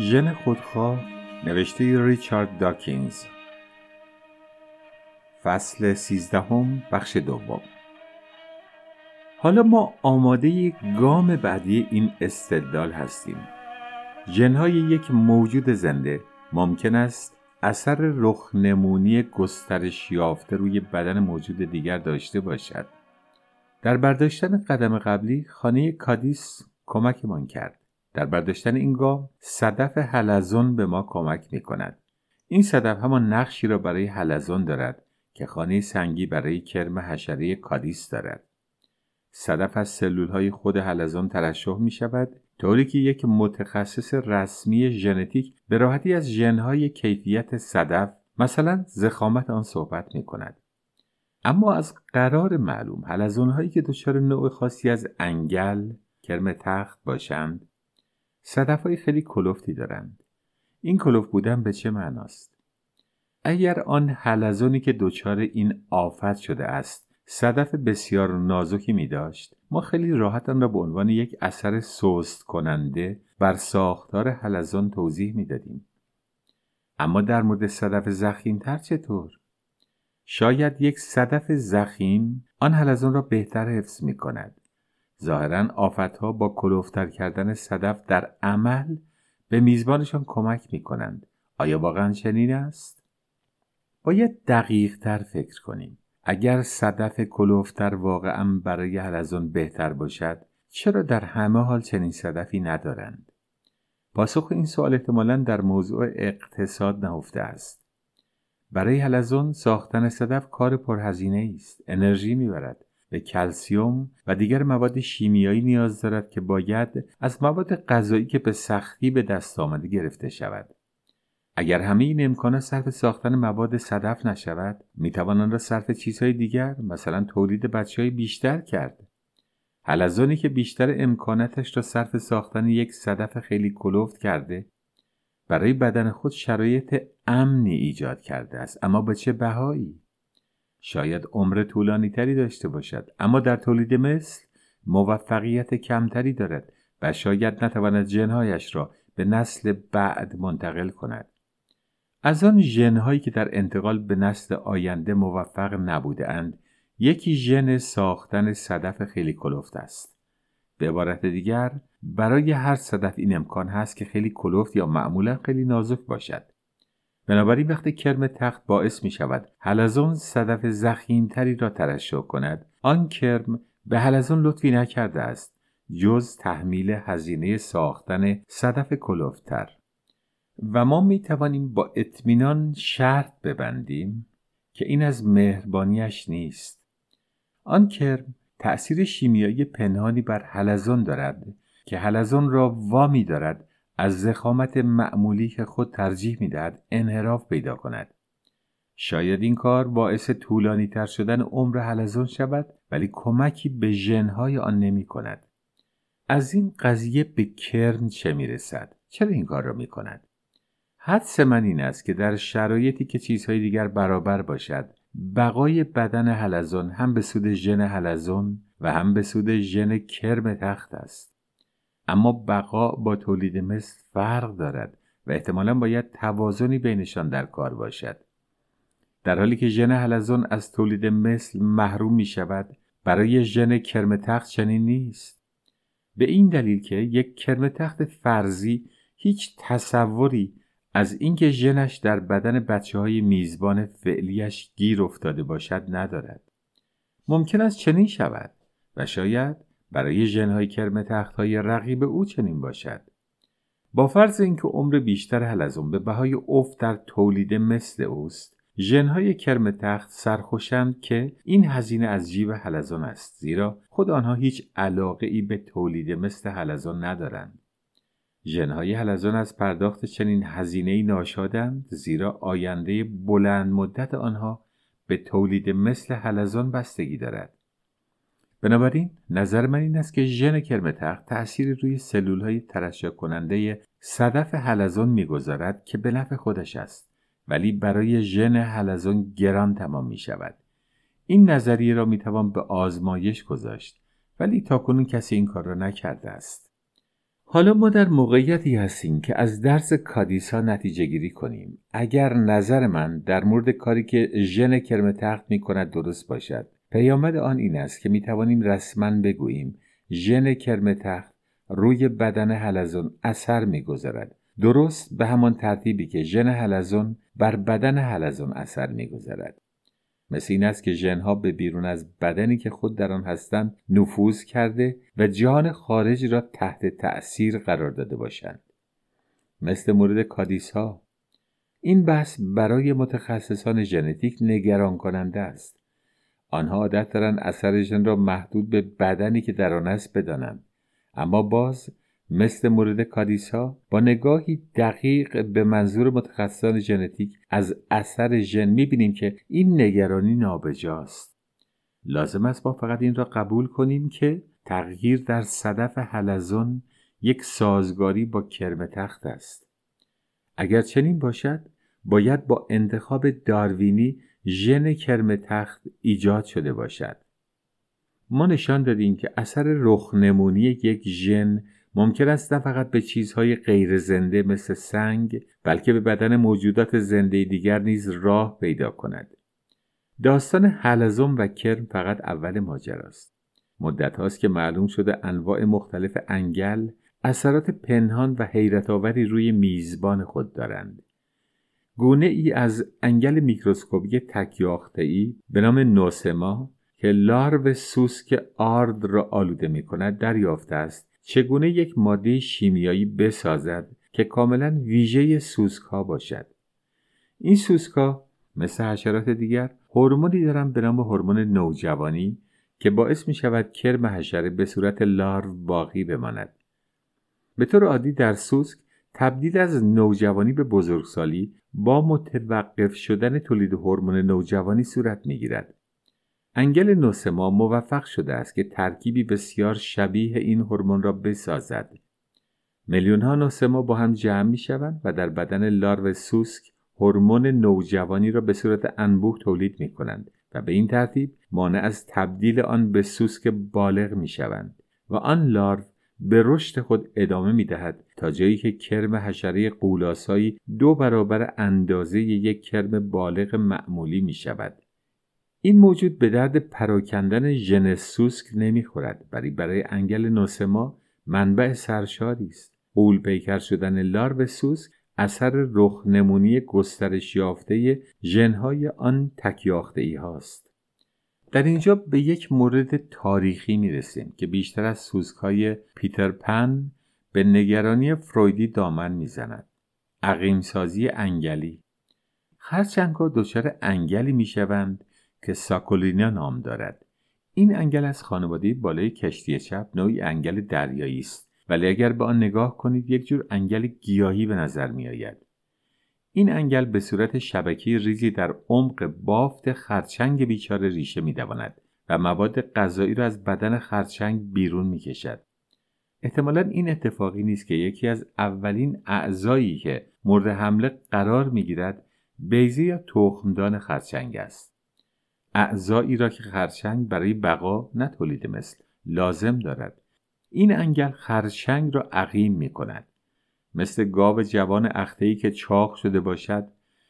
ژن خودخواه نوشته ریچارد داکینز. فصل سیزدهم بخش دوم. حالا ما آماده گام بعدی این استدلال هستیم. ژنهای یک موجود زنده ممکن است اثر رخنمونی گسترش یافته روی بدن موجود دیگر داشته باشد. در برداشتن قدم قبلی خانه کادیس کمکمان کرد. در برداشتن این گام صدف حلزون به ما کمک می کند این صدف همان نقشی را برای حلزون دارد که خانه سنگی برای کرم حشره کادیس دارد. صدف از سلول های خود حلزون ترشح می شود طوری که یک متخصص رسمی ژنتیک به راحتی از ژنهای کیفیت صدف مثلا زخامت آن صحبت می کند اما از قرار معلوم حلزون هایی که دچار نوع خاصی از انگل کرم تخت باشند صدف های خیلی کلوفتی دارند این کلوف بودن به چه معناست اگر آن حلزونی که دچار این آفت شده است صدف بسیار نازکی می داشت ما خیلی راحت آن را به عنوان یک اثر سست کننده بر ساختار حلزون توضیح می دادیم. اما در مورد صدف زخیمتر چطور؟ شاید یک صدف زخیم آن حلزون را بهتر حفظ می کند. ظاهرا آفتها با کلوفتر کردن صدف در عمل به میزبانشان کمک می کنند. آیا واقعا چنین است؟ باید دقیق تر فکر کنیم. اگر صدف کلوفتر واقعا برای حلزون بهتر باشد چرا در همه حال چنین صدفی ندارند؟ پاسخ این سوال احتمالا در موضوع اقتصاد نهفته است. برای حلزون ساختن صدف کار پرهزینه است. انرژی می‌برد. به کلسیوم و دیگر مواد شیمیایی نیاز دارد که باید از مواد غذایی که به سختی به دست آمده گرفته شود. اگر همه این امکانات صرف ساختن مواد صدف نشود می‌توان آن را صرف چیزهای دیگر مثلا تولید بچه های بیشتر کرد. حلزونی که بیشتر امکاناتش را صرف ساختن یک صدف خیلی کلوفت کرده برای بدن خود شرایط امنی ایجاد کرده است. اما به چه بهایی؟ شاید عمر طولانی تری داشته باشد. اما در تولید مثل موفقیت کمتری دارد و شاید نتواند جنهایش را به نسل بعد منتقل کند. از آن ژنهایی که در انتقال به نسل آینده موفق نبوده اند یکی ژن ساختن صدف خیلی کلفت است. به عبارت دیگر برای هر صدف این امکان هست که خیلی کلفت یا معمولا خیلی نازک باشد. بنابراین وقتی کرم تخت باعث می شود حلزون صدف زخیمتری را ترشح کند آن کرم به حلزون لطفی نکرده است جز تحمیل هزینه ساختن صدف کلوفتر. و ما می توانیم با اطمینان شرط ببندیم که این از مهربانیش نیست. آن کرم تأثیر شیمیایی پنهانی بر حلزون دارد که حلزون را وامی دارد از زخامت معمولی که خود ترجیح می دهد انحراف پیدا کند شاید این کار باعث طولانی تر شدن عمر حلزون شود ولی کمکی به ژنهای آن نمی کند از این قضیه به کرم چه می رسد؟ چرا این کار را می کند؟ حدس من این است که در شرایطی که چیزهای دیگر برابر باشد بقای بدن حلزون هم به سود ژن حلزون و هم به سود ژن کرم تخت است اما بقا با تولید مثل فرق دارد و احتمالا باید توازنی بینشان در کار باشد. در حالی که ژن حلزون از تولید مثل محروم می شود برای ژن کرم تخت چنین نیست. به این دلیل که یک کرم تخت فرضی هیچ تصوری از اینکه ژنش در بدن بچه های میزبان فعلیش گیر افتاده باشد ندارد. ممکن است چنین شود و شاید برای ژنهای کرم تخت های رقیب او چنین باشد. با فرض اینکه عمر بیشتر حلزون به بهای افت در تولید مثل اوست ژنهای کرم تخت سرخوشند که این هزینه از جیب حلزون است زیرا خود آنها هیچ علاقه ای به تولید مثل حلزون ندارند. ژنهای حلزون از پرداخت چنین هزینه ناشادند زیرا آینده بلند مدت آنها به تولید مثل حلزون بستگی دارد. بنابراین نظر من این است که ژن کرمتخ تأثیری روی سلول های ترشح کننده صدف حلزون می‌گذارد که به نفع خودش است ولی برای ژن حلزون گران تمام می شود این نظریه را می توان به آزمایش گذاشت ولی تاکنون کسی این کار را نکرده است. حالا ما در موقعیتی هستیم که از درس کادیسا نتیجه گیری کنیم. اگر نظر من در مورد کاری که ژن کرم تخت می کند درست باشد پیامد آن این است که می توانیم رسما بگوییم ژن کرم تخت روی بدن حلزون اثر می‌گذارد. درست به همان ترتیبی که ژن حلزون بر بدن حلزون اثر می‌گذارد. مثل این است که ژنها به بیرون از بدنی که خود در آن هستند نفوذ کرده و جهان خارج را تحت تأثیر قرار داده باشند. مثل مورد کادیس ها این بحث برای متخصصان ژنتیک نگران کننده است. آنها عادت دارند اثر ژن را محدود به بدنی که در آن است بدانند اما باز مثل مورد کادیسا با نگاهی دقیق به منظور متخصصان ژنتیک از اثر ژن می‌بینیم که این نگرانی نابجاست. لازم است ما فقط این را قبول کنیم که تغییر در صدف حلزون یک سازگاری با کرم تخت است. اگر چنین باشد باید با انتخاب داروینی ژن کرم تخت ایجاد شده باشد ما نشان دادیم که اثر رخنمونی یک ژن ممکن است نه فقط به چیزهای غیر زنده مثل سنگ بلکه به بدن موجودات زنده دیگر نیز راه پیدا کند. داستان حلزم و کرم فقط اول ماجراست. مدت هاست که معلوم شده انواع مختلف انگل اثرات پنهان و حیرت آوری روی میزبان خود دارند. گونه ای از انگل میکروسکوپی تکیاخته ای به نام نوسما که لارو سوسک آرد را آلوده می کند دریافته است. چگونه یک ماده شیمیایی بسازد که کاملا ویژه سوسک ها باشد؟ این سوسک ها مثل حشرات دیگر هورمونی دارند به نام هورمون نوجوانی که باعث می شود کرم حشره به صورت لارو باقی بماند. به طور عادی در سوسک تبدیل از نوجوانی به بزرگسالی با متوقف شدن تولید هورمون نوجوانی صورت می گیرد. انگل نوسما موفق شده است که ترکیبی بسیار شبیه این هورمون را بسازد. میلیون ها نوسما با هم جمع می شوند و در بدن لارو سوسک هورمون نوجوانی را به صورت انبوه تولید می کنند و به این ترتیب مانع از تبدیل آن به سوسک بالغ می شوند و آن لارو به رشد خود ادامه می دهد تا جایی که کرم حشره قولاسایی دو برابر اندازه یک کرم بالغ معمولی می شود. این موجود به درد پراکندن ژن سوسک نمی‌خورد ولی برای انگل نوسما منبع سرشاری است قول پیکر شدن لارو سوسک اثر رخنمونی گسترش یافته ژنهای آن تکیاخته ای هاست در اینجا به یک مورد تاریخی می رسیم که بیشتر از سوسک های پیتر پن به نگرانی فرویدی دامن می‌زند. عقیمسازی انگلی. خرچنگها دچار انگلی می‌شوند که ساکولینا نام دارد. این انگل از خانواده بالای کشتی چسب نوعی انگل دریایی است. ولی اگر به آن نگاه کنید یک جور انگل گیاهی به نظر می آید. این انگل به صورت شبکه ریزی در عمق بافت خرچنگ بیچاره ریشه می دواند و مواد غذایی را از بدن خرچنگ بیرون می کشد. احتمالا این اتفاقی نیست که یکی از اولین اعضایی که مورد حمله قرار می گیرد بیزی یا تخمدان خرچنگ است. اعضایی را که خرچنگ برای بقا نه تولید مثل لازم دارد این انگل خرچنگ را عقیم می کند مثل گاو جوان اختهی که چاق شده باشد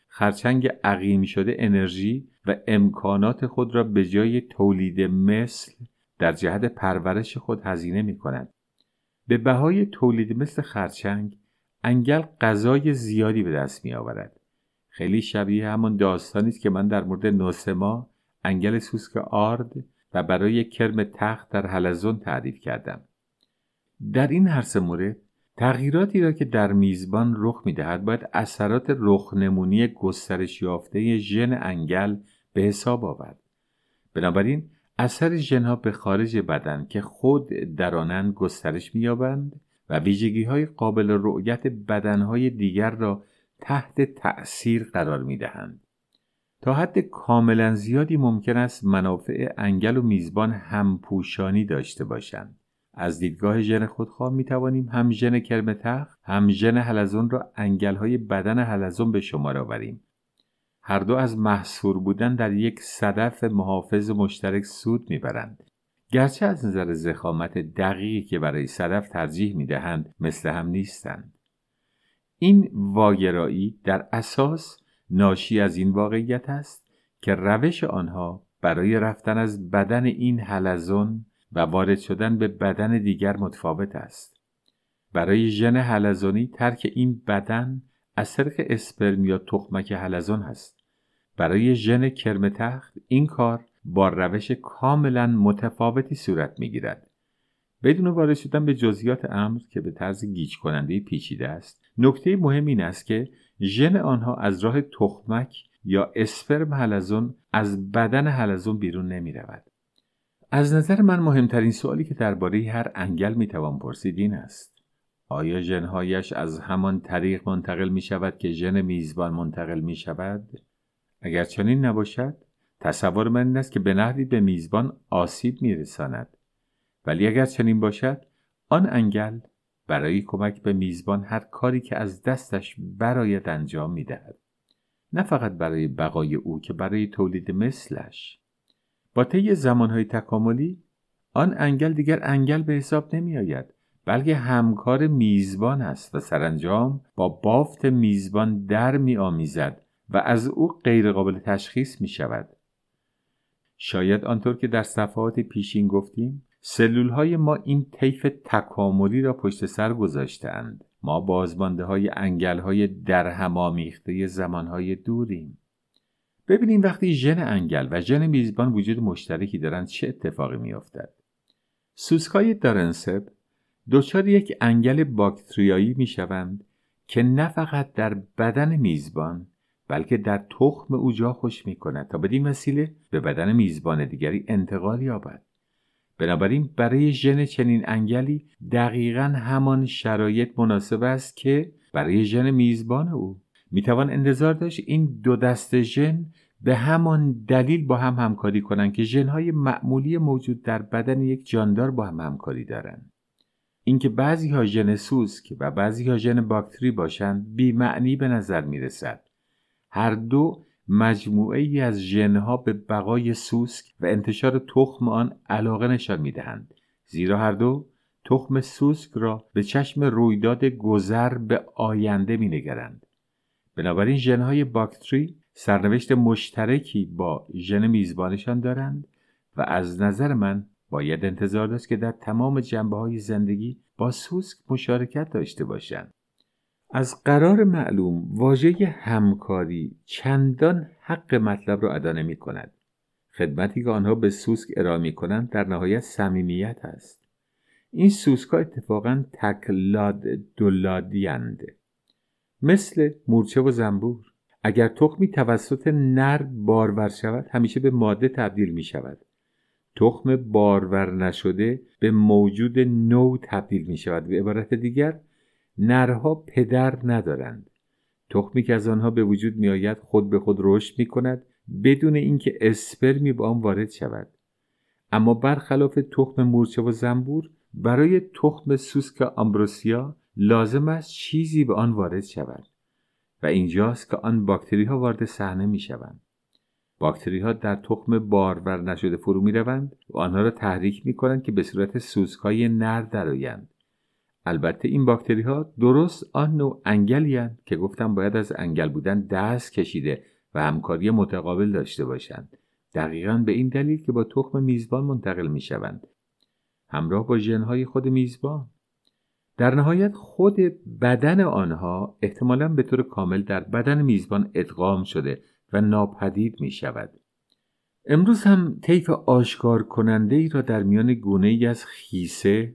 خرچنگ عقیم شده انرژی و امکانات خود را به جای تولید مثل در جهت پرورش خود هزینه می کند. به بهای تولید مثل خرچنگ انگل غذای زیادی به دست می آورد. خیلی شبیه همان داستانی است که من در مورد نوسما انگل سوسک آرد و برای کرم تخت در حلزون تعریف کردم در این هر سه مورد تغییراتی را که در میزبان رخ می‌دهد باید اثرات رخنمونی گسترش یافته ژن انگل به حساب آورد بنابراین اثر ژنها به خارج بدن که خود درانند گسترش مییابند و ویژگی های قابل رؤیت بدنهای دیگر را تحت تأثیر قرار می دهند. تا حد کاملا زیادی ممکن است منافع انگل و میزبان همپوشانی داشته باشند از دیدگاه ژن خودخواه می توانیم هم ژن کرم تخت هم ژن حلزون را انگل های بدن حلزون به شمار آوریم. هر دو از محصور بودن در یک صدف محافظ مشترک سود می‌برند. گرچه از نظر زخامت دقیقی که برای صدف ترجیح می‌دهند مثل هم نیستند. این واگرایی در اساس ناشی از این واقعیت است که روش آنها برای رفتن از بدن این حلزون و وارد شدن به بدن دیگر متفاوت است. برای ژن حلزونی ترک این بدن از طریق اسپرم یا تخمک حلزون هست. برای ژن کرم تخت این کار با روش کاملا متفاوتی صورت می‌گیرد. بدون وارد شدن به جزئیات امر که به طرز گیج کننده پیچیده است نکته مهم این است که ژن آنها از راه تخمک یا اسپرم حلزون از بدن حلزون بیرون نمی رود. از نظر من مهمترین سوالی که درباره هر انگل می توان پرسید این است آیا ژنهایش از همان طریق منتقل می شود که ژن میزبان منتقل می شود؟ اگر چنین نباشد تصور من این است که به نحوی به میزبان آسیب می رساند. ولی اگر چنین باشد آن انگل برای کمک به میزبان هر کاری که از دستش براید انجام می دهد. نه فقط برای بقای او که برای تولید مثلش با طی زمانهای تکاملی آن انگل دیگر انگل به حساب نمی آید بلکه همکار میزبان است و سرانجام با بافت میزبان در می آمیزد و از او غیرقابل تشخیص می شود. شاید آنطور که در صفحات پیشین گفتیم سلول های ما این طیف تکاملی را پشت سر گذاشتند. ما بازمانده های انگل های در زمان های دوریم. ببینیم وقتی ژن انگل و ژن میزبان وجود مشترکی دارند چه اتفاقی میافتد. سوسکای دارنسب دچار یک انگل باکتریایی می شوند که نه فقط در بدن میزبان بلکه در تخم او جا خوش می کند تا بدین وسیله به بدن میزبان دیگری انتقال یابد. بنابراین برای ژن چنین انگلی دقیقا همان شرایط مناسب است که برای ژن میزبان او می‌توان انتظار داشت این دو دست ژن به همان دلیل با هم همکاری کنند که ژنهای معمولی موجود در بدن یک جاندار با هم همکاری دارند اینکه بعضی ها ژن سوسک و بعضی ها ژن باکتری باشند بی معنی به نظر می رسد. هر دو مجموعه ای از ژنها به بقای سوسک و انتشار تخم آن علاقه نشان می دهند. زیرا هر دو تخم سوسک را به چشم رویداد گذر به آینده می نگرند. بنابراین ژنهای باکتری سرنوشت مشترکی با ژن میزبانشان دارند و از نظر من باید انتظار داشت که در تمام جنبه های زندگی با سوسک مشارکت داشته باشند. از قرار معلوم واژه همکاری چندان حق مطلب را ادا نمی کند. خدمتی که آنها به سوسک ارائه می کنند در نهایت صمیمیت است. این سوسک ها اتفاقا تکلاد دولادیند. مثل مورچه و زنبور. اگر تخمی توسط نر بارور شود همیشه به ماده تبدیل می شود. تخم بارور نشده به موجود نو تبدیل می شود. به عبارت دیگر نرها پدر ندارند تخمی که از آنها به وجود می آید خود به خود رشد می کند بدون اینکه اسپرمی به آن وارد شود اما برخلاف تخم مورچه و زنبور برای تخم سوسک آمبروسیا لازم است چیزی به آن وارد شود و اینجاست که آن باکتری ها وارد صحنه می شوند. باکتری ها در تخم بارور نشده فرو می روند و آنها را تحریک می کنند که به صورت سوسک های نر درآیند. البته این باکتری ها درست آن نوع انگلی که گفتم باید از انگل بودن دست کشیده و همکاری متقابل داشته باشند دقیقا به این دلیل که با تخم میزبان منتقل می شوند همراه با ژنهای خود میزبان در نهایت خود بدن آنها احتمالا به طور کامل در بدن میزبان ادغام شده و ناپدید می شود. امروز هم طیف آشکار کننده ای را در میان گونه ای از خیسه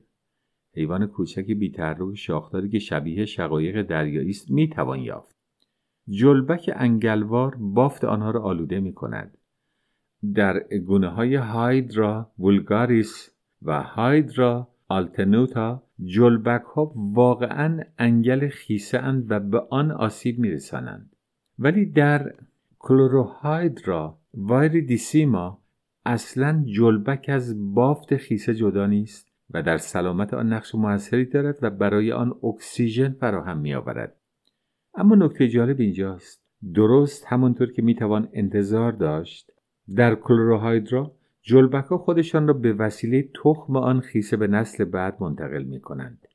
حیوان کوچک بیتحرک شاخداری که شبیه شقایق دریایی است می‌توان یافت جلبک انگلوار بافت آنها را آلوده می کند. در گونه های هایدرا وولگاریس و هایدرا آلتنوتا جلبک ها واقعا انگل خیسه اند و به آن آسیب می رسانند. ولی در کلوروهایدرا وایریدیسیما اصلا جلبک از بافت خیسه جدا نیست و در سلامت آن نقش موثری دارد و برای آن اکسیژن فراهم می آورد. اما نکته جالب اینجاست درست همانطور که می توان انتظار داشت در کلوروهایدرا جلبک ها خودشان را به وسیله تخم آن خیسه به نسل بعد منتقل می کنند.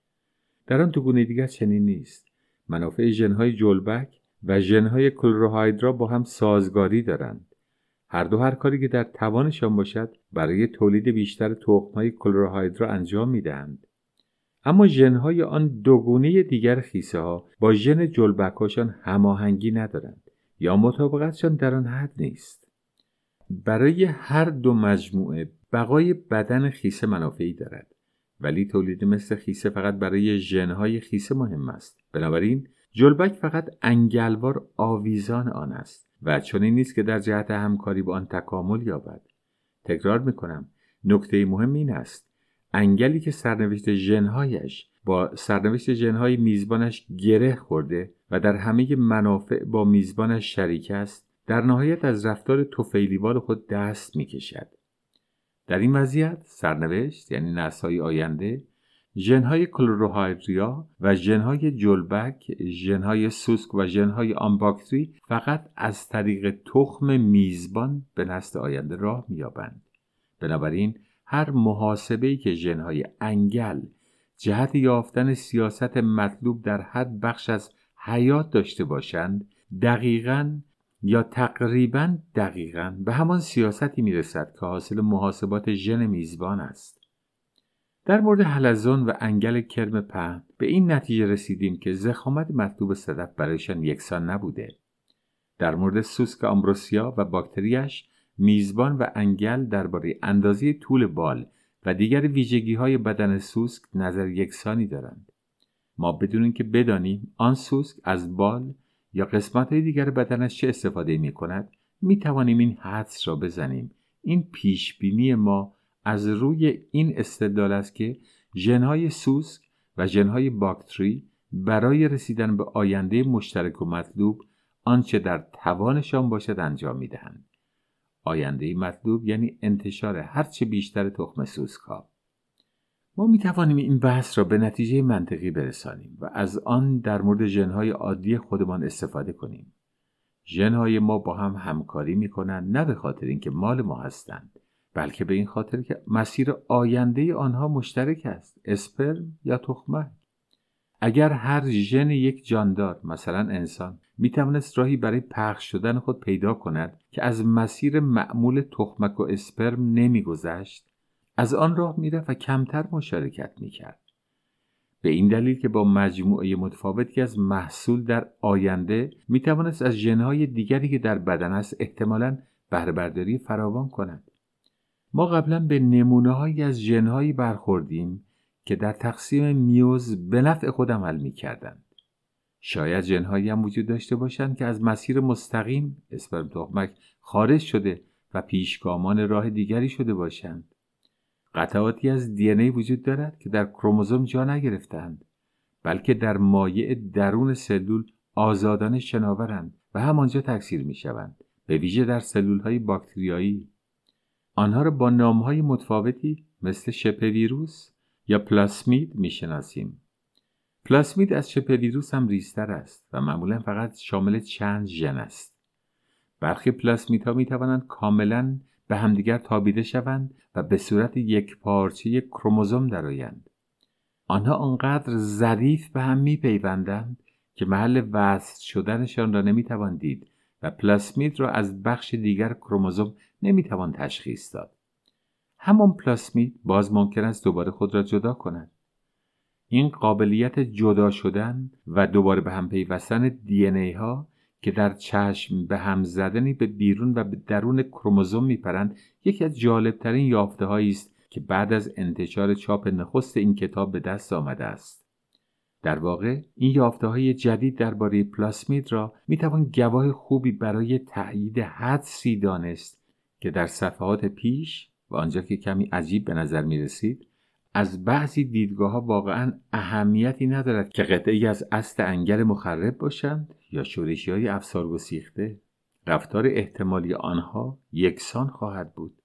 در آن گونه دیگر چنین نیست. منافع ژنهای جلبک و ژنهای کلروهایدرا با هم سازگاری دارند. هر دو هر کاری که در توانشان باشد برای تولید بیشتر تخمهای کلروهایدرا انجام می دهند. اما ژنهای آن دوگونه دیگر خیسه ها با ژن جلبکاشان هماهنگی ندارند یا مطابقتشان در آن حد نیست. برای هر دو مجموعه بقای بدن خیسه منافعی دارد. ولی تولید مثل خیسه فقط برای ژنهای خیسه مهم است. بنابراین جلبک فقط انگلوار آویزان آن است و چنین نیست که در جهت همکاری با آن تکامل یابد. تکرار می‌کنم نکته مهم این است. انگلی که سرنوشت ژنهایش با سرنوشت ژنهای میزبانش گره خورده و در همه منافع با میزبانش شریک است در نهایت از رفتار توفیلیوال خود دست می کشد. در این وضعیت سرنوشت یعنی نسل‌های آینده ژنهای کلوروهایدریا و ژنهای جلبک ژنهای سوسک و ژنهای آمباکتری فقط از طریق تخم میزبان به نسل آینده راه مییابند بنابراین هر محاسبه‌ای که ژنهای انگل جهت یافتن سیاست مطلوب در هر بخش از حیات داشته باشند دقیقا یا تقریبا دقیقا به همان سیاستی می‌رسد که حاصل محاسبات ژن میزبان است. در مورد حلزون و انگل کرم پهن به این نتیجه رسیدیم که زخامت مطلوب صدف برایشان یکسان نبوده. در مورد سوسک آمبروسیا و باکتریش میزبان و انگل درباره اندازه طول بال و دیگر ویژگی های بدن سوسک نظر یکسانی دارند. ما بدون اینکه بدانیم آن سوسک از بال یا قسمت های دیگر بدنش چه استفاده می کند می توانیم این حدس را بزنیم این پیش بینی ما از روی این استدلال است که ژنهای سوسک و ژنهای باکتری برای رسیدن به آینده مشترک و مطلوب آنچه در توانشان باشد انجام می دهند. آینده مطلوب یعنی انتشار هرچه بیشتر تخم سوسک ها. ما می توانیم این بحث را به نتیجه منطقی برسانیم و از آن در مورد ژنهای عادی خودمان استفاده کنیم. ژنهای ما با هم همکاری می کنند نه به خاطر اینکه مال ما هستند بلکه به این خاطر که مسیر آینده آنها مشترک است اسپرم یا تخمک اگر هر ژن یک جاندار مثلا انسان می توانست راهی برای پخش شدن خود پیدا کند که از مسیر معمول تخمک و اسپرم نمیگذشت از آن راه می‌رفت و کمتر مشارکت می‌کرد. به این دلیل که با مجموعه متفاوتی از محصول در آینده می‌توانست از ژنهای دیگری که در بدن است احتمالا بهرهبرداری فراوان کند. ما قبلا به نمونه هایی از ژنهایی برخوردیم که در تقسیم میوز به نفع خود عمل می‌کردند. شاید ژنهایی هم وجود داشته باشند که از مسیر مستقیم اسپرم تخمک خارج شده و پیشگامان راه دیگری شده باشند. قطعاتی از دی ای وجود دارد که در کروموزوم جا نگرفتند بلکه در مایع درون سلول آزادانه شناورند و همانجا تکثیر می شوند به ویژه در سلول های باکتریایی. آنها را با نام های متفاوتی مثل شبه ویروس یا پلاسمید می شناسیم پلاسمید از شبه ویروس هم ریستر است و معمولا فقط شامل چند ژن است. برخی پلاسمیدها می توانند کاملا به همدیگر تابیده شوند و به صورت یک پارچه کروموزوم درآیند. آنها آنقدر ظریف به هم میپیوندند که محل وصل شدنشان را نمی‌توان دید و پلاسمید را از بخش دیگر کروموزوم نمی‌توان تشخیص داد. همان پلاسمید باز ممکن است دوباره خود را جدا کند. این قابلیت جدا شدن و دوباره به هم پیوستن دی ها که در چشم به هم زدنی به بیرون و به درون کروموزوم میپرند یکی از جالبترین یافته است که بعد از انتشار چاپ نخست این کتاب به دست آمده است. در واقع این یافته های جدید درباره پلاسمید را می‌توان گواه خوبی برای تأیید حدسی دانست که در صفحات پیش و آنجا که کمی عجیب به نظر می رسید از بعضی دیدگاه ها واقعا اهمیتی ندارد که قطعی از است انگل مخرب باشند یا شورشی های افسار گسیخته. رفتار احتمالی آنها یکسان خواهد بود.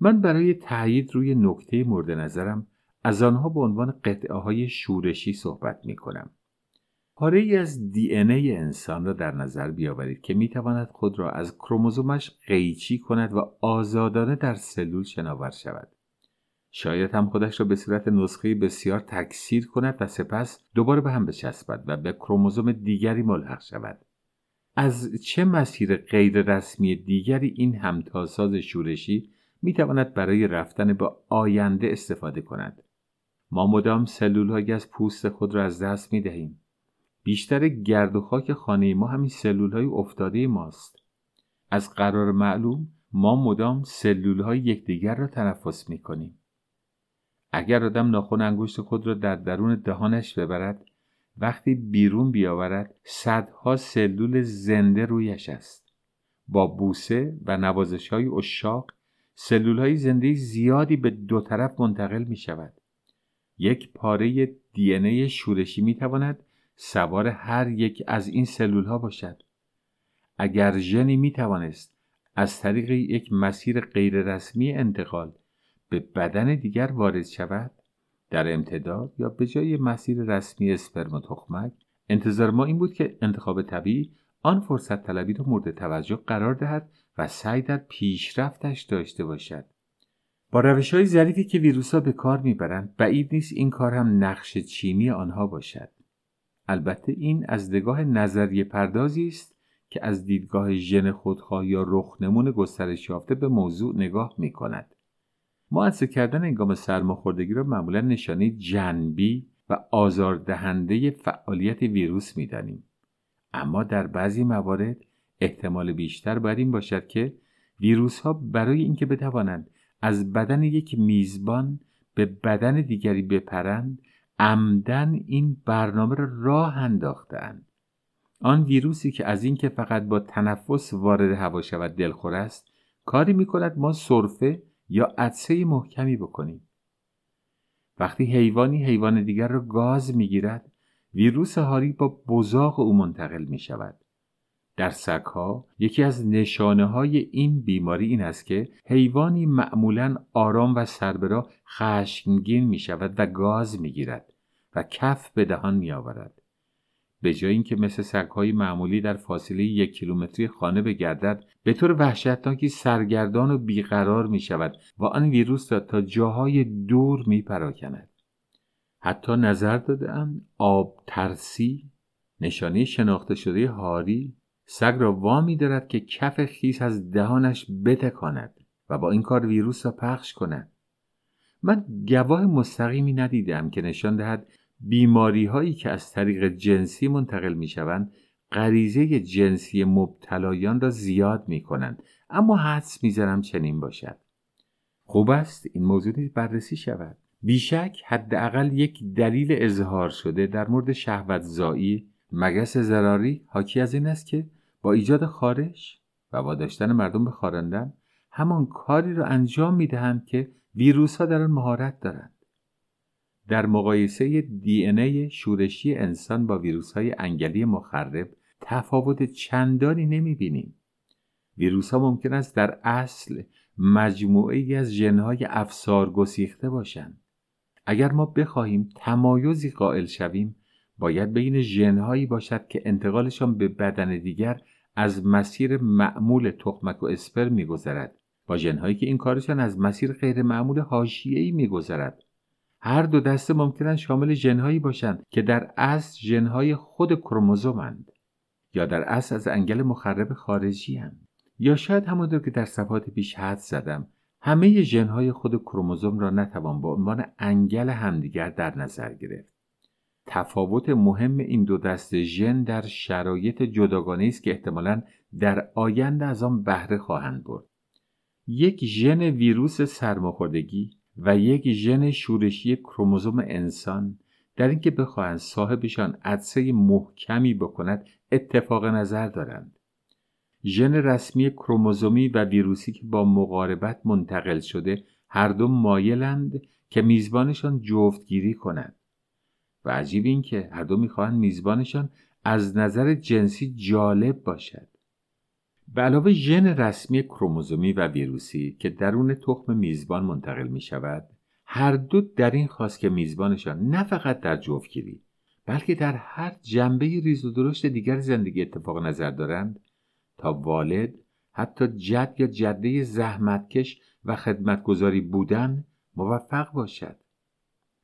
من برای تایید روی نکته مورد نظرم از آنها به عنوان قطعه های شورشی صحبت می کنم پاره ای از دی ای انسان را در نظر بیاورید که می‌تواند خود را از کروموزومش قیچی کند و آزادانه در سلول شناور شود. شاید هم خودش را به صورت نسخه بسیار تکثیر کند و سپس دوباره به هم بچسبد و به کروموزوم دیگری ملحق شود از چه مسیر غیر رسمی دیگری این همتاساز شورشی می‌تواند برای رفتن به آینده استفاده کند ما مدام سلول از پوست خود را از دست می دهیم. بیشتر گرد و خاک خانه ما همین سلول های افتاده ماست. از قرار معلوم ما مدام سلول های یکدیگر را تنفس می کنیم. اگر آدم ناخن انگشت خود را در درون دهانش ببرد وقتی بیرون بیاورد صدها سلول زنده رویش است. با بوسه و نوازش های اشاق سلول های زنده زیادی به دو طرف منتقل می شود. یک پاره دی شورشی می تواند سوار هر یک از این سلول ها باشد. اگر ژنی می توانست از طریق یک مسیر غیررسمی انتقال به بدن دیگر وارد شود؟ در امتداد یا به جای مسیر رسمی اسپرم و تخمک؟ انتظار ما این بود که انتخاب طبیعی آن فرصت طلبی را مورد توجه قرار دهد و سعی در پیشرفتش داشته باشد. با روش های ظریفی که ویروس ها به کار می‌برند بعید نیست این کار هم نقش چینی آنها باشد. البته این از نگاه نظریه پردازی است که از دیدگاه ژن خودخواه یا رخنمون گسترش یافته به موضوع نگاه می کند. معدسه کردن انگام سرماخوردگی را معمولا نشانه جنبی و آزاردهنده فعالیت ویروس می‌دانیم. اما در بعضی موارد احتمال بیشتر بر این باشد که ویروس ها برای اینکه بتوانند از بدن یک میزبان به بدن دیگری بپرند عمدن این برنامه را راه انداختند آن ویروسی که از اینکه فقط با تنفس وارد هوا شود دلخور است کاری می کند ما سرفه یا عدسه محکمی بکنیم وقتی حیوانی حیوان دیگر را گاز می‌گیرد ویروس هاری با بزاق او منتقل می شود در سگها یکی از نشانه های این بیماری این است که حیوانی معمولا آرام و سربرا خشمگین می شود و گاز می گیرد و کف به دهان می آورد. به جای اینکه مثل سگهای معمولی در فاصله یک کیلومتری خانه بگردد به طور وحشتناکی سرگردان و بیقرار می شود و آن ویروس را تا جاهای دور می پراکند. حتی نظر دادن آب ترسی نشانه شناخته شده هاری سگ را وامی دارد که کف خیس از دهانش بتکاند و با این کار ویروس را پخش کند من گواه مستقیمی ندیدم که نشان دهد بیماری هایی که از طریق جنسی منتقل می شوند غریزه جنسی مبتلایان را زیاد می کنند اما حدس می‌زنم چنین باشد. خوب است این موضوع بررسی شود. بیشک حداقل یک دلیل اظهار شده در مورد شهوت زایی مگس زراری حاکی از این است که با ایجاد خارش و واداشتن مردم به خارندن همان کاری را انجام می دهند که ویروس ها در آن مهارت دارند. در مقایسه دی ای شورشی انسان با ویروس های انگلی مخرب تفاوت چندانی نمی بینیم. ویروس ها ممکن است در اصل مجموعه ای از ژنهای افسار گسیخته باشند. اگر ما بخواهیم تمایزی قائل شویم باید بین ژنهایی باشد که انتقالشان به بدن دیگر از مسیر معمول تخمک و اسپر میگذرد با ژنهایی که این کارشان از مسیر غیر معمول حاشیه‌ای میگذرد هر دو دسته ممکنند شامل ژنهایی باشند که در اصل ژنهای خود کروموزومند یا در اصل از انگل مخرب خارجی هند. یا شاید همونطور که در صفحات پیش حد زدم همه ژنهای خود کروموزوم را نتوان به عنوان انگل همدیگر در نظر گرفت تفاوت مهم این دو دست ژن در شرایط جداگانه است که احتمالا در آینده از آن بهره خواهند برد یک ژن ویروس سرماخوردگی و یک ژن شورشی کروموزوم انسان در اینکه بخواهند صاحبشان عدسه محکمی بکند اتفاق نظر دارند. ژن رسمی کروموزومی و ویروسی که با مقاربت منتقل شده هر دو مایلند که میزبانشان جفتگیری کند و عجیب این که هر دو می‌خواهند میزبانشان از نظر جنسی جالب باشد. به علاوه ژن رسمی کروموزومی و ویروسی که درون تخم میزبان منتقل می شود هر دو در این خواست که میزبانشان نه فقط در جفتگیری بلکه در هر جنبه ریز و درشت دیگر زندگی اتفاق نظر دارند تا والد حتی جد یا جده زحمتکش و خدمتگذاری بودن موفق باشد.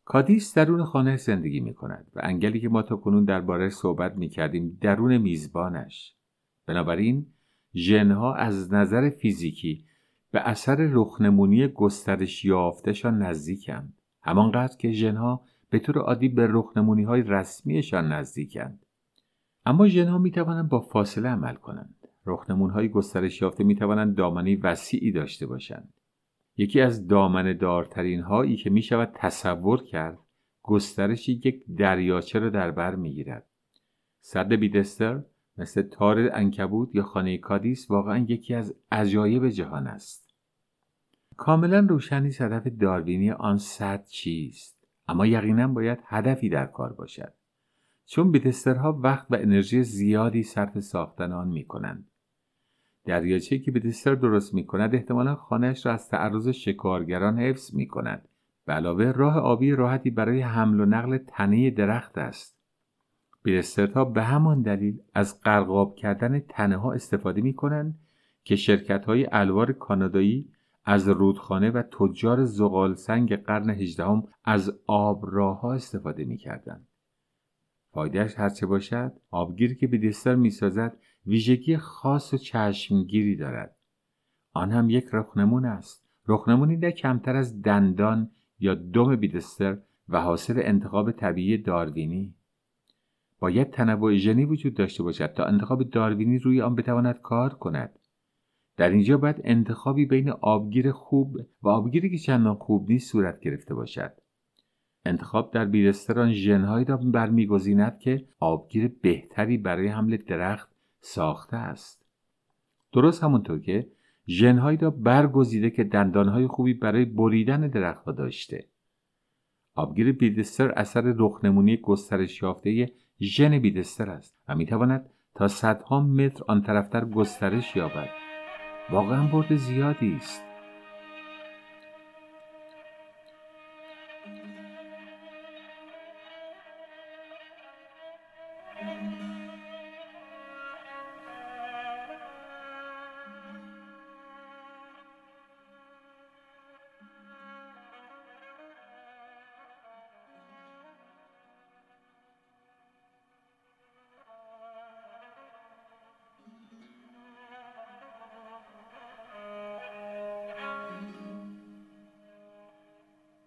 کادیس درون خانه زندگی می کند و انگلی که ما تا کنون درباره صحبت می کردیم درون میزبانش. بنابراین ژنها از نظر فیزیکی به اثر رخنمونی گسترش یافتهشان نزدیکند. همانقدر که ژنها به طور عادی به رخنمونی های رسمیشان نزدیکند. اما ژنها می توانند با فاصله عمل کنند. رخنمون های گسترش یافته می توانند دامنه وسیعی داشته باشند. یکی از دامنه دارترین هایی که می شود تصور کرد گسترش یک دریاچه را در بر می گیرد. صد بیدستر مثل تار انکبود یا خانه کادیس واقعا یکی از عجایب جهان است. کاملا روشنی هدف داروینی آن صد چیست اما یقینا باید هدفی در کار باشد چون بیدسترها وقت و انرژی زیادی صرف ساختن آن می کنند. دریاچه که بیدستر درست می کند احتمالا خانهش را از تعرض شکارگران حفظ می کند. علاوه راه آبی راحتی برای حمل و نقل تنه درخت است. بیدسترها به همان دلیل از قرقاب کردن تنه ها استفاده می کنند که شرکت های الوار کانادایی از رودخانه و تجار زغال سنگ قرن هجدهم از ها استفاده می کردن. فایدهش هرچه باشد آبگیری که به دستر می سازد ویژگی خاص و چشمگیری دارد. آن هم یک رخنمون است. رخنمونی نه کمتر از دندان یا دم بیدستر و حاصل انتخاب طبیعی داروینی. باید تنوع ژنی وجود داشته باشد تا انتخاب داروینی روی آن بتواند کار کند. در اینجا باید انتخابی بین آبگیر خوب و آبگیری که چندان خوب نیست صورت گرفته باشد. انتخاب در بیرستران ژنهایی را برمیگزیند که آبگیر بهتری برای حمل درخت ساخته است. درست همونطور که ژنهایی را برگزیده که دندانهای خوبی برای بریدن درختها داشته. آبگیر بیدستر اثر رخنمونی گسترش یافته ژن بیدستر است و می‌تواند تا صدها متر آن طرفتر گسترش یابد. واقعا برد زیادی است.